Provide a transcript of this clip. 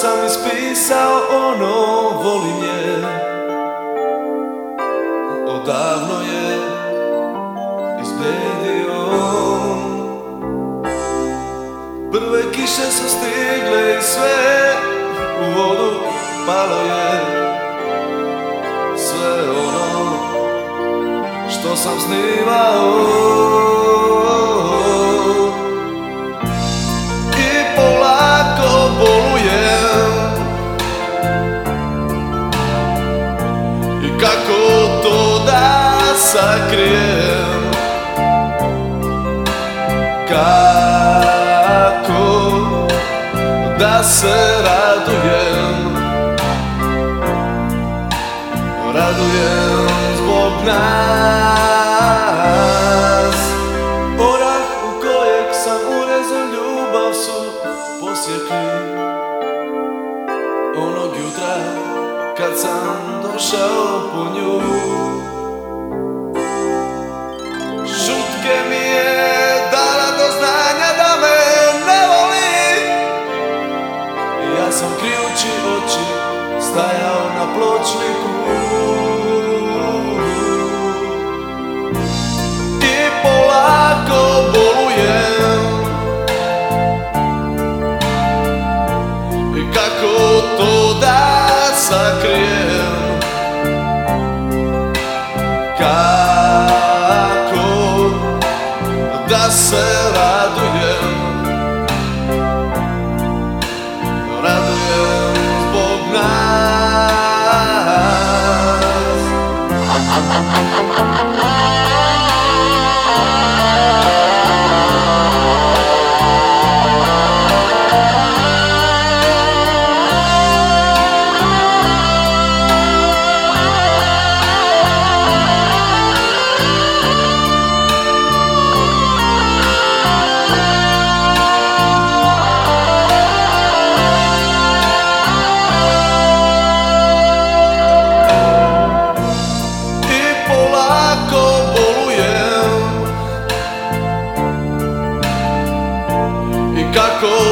sam ispisao ono volim je Odavno je izbedio, Prve kiše su stigle i sve u vodu palo je Sve ono što sam snivao arrancou toda essa crema. Caco da será do jem. Radujem zbog nas. o u kojeg sam urezao ljubav su posjekli. Onog jutra kad sam šao po nju Šutke mi je dala do znanja da me ne voli Ja sam krijući oči stajao na pločniku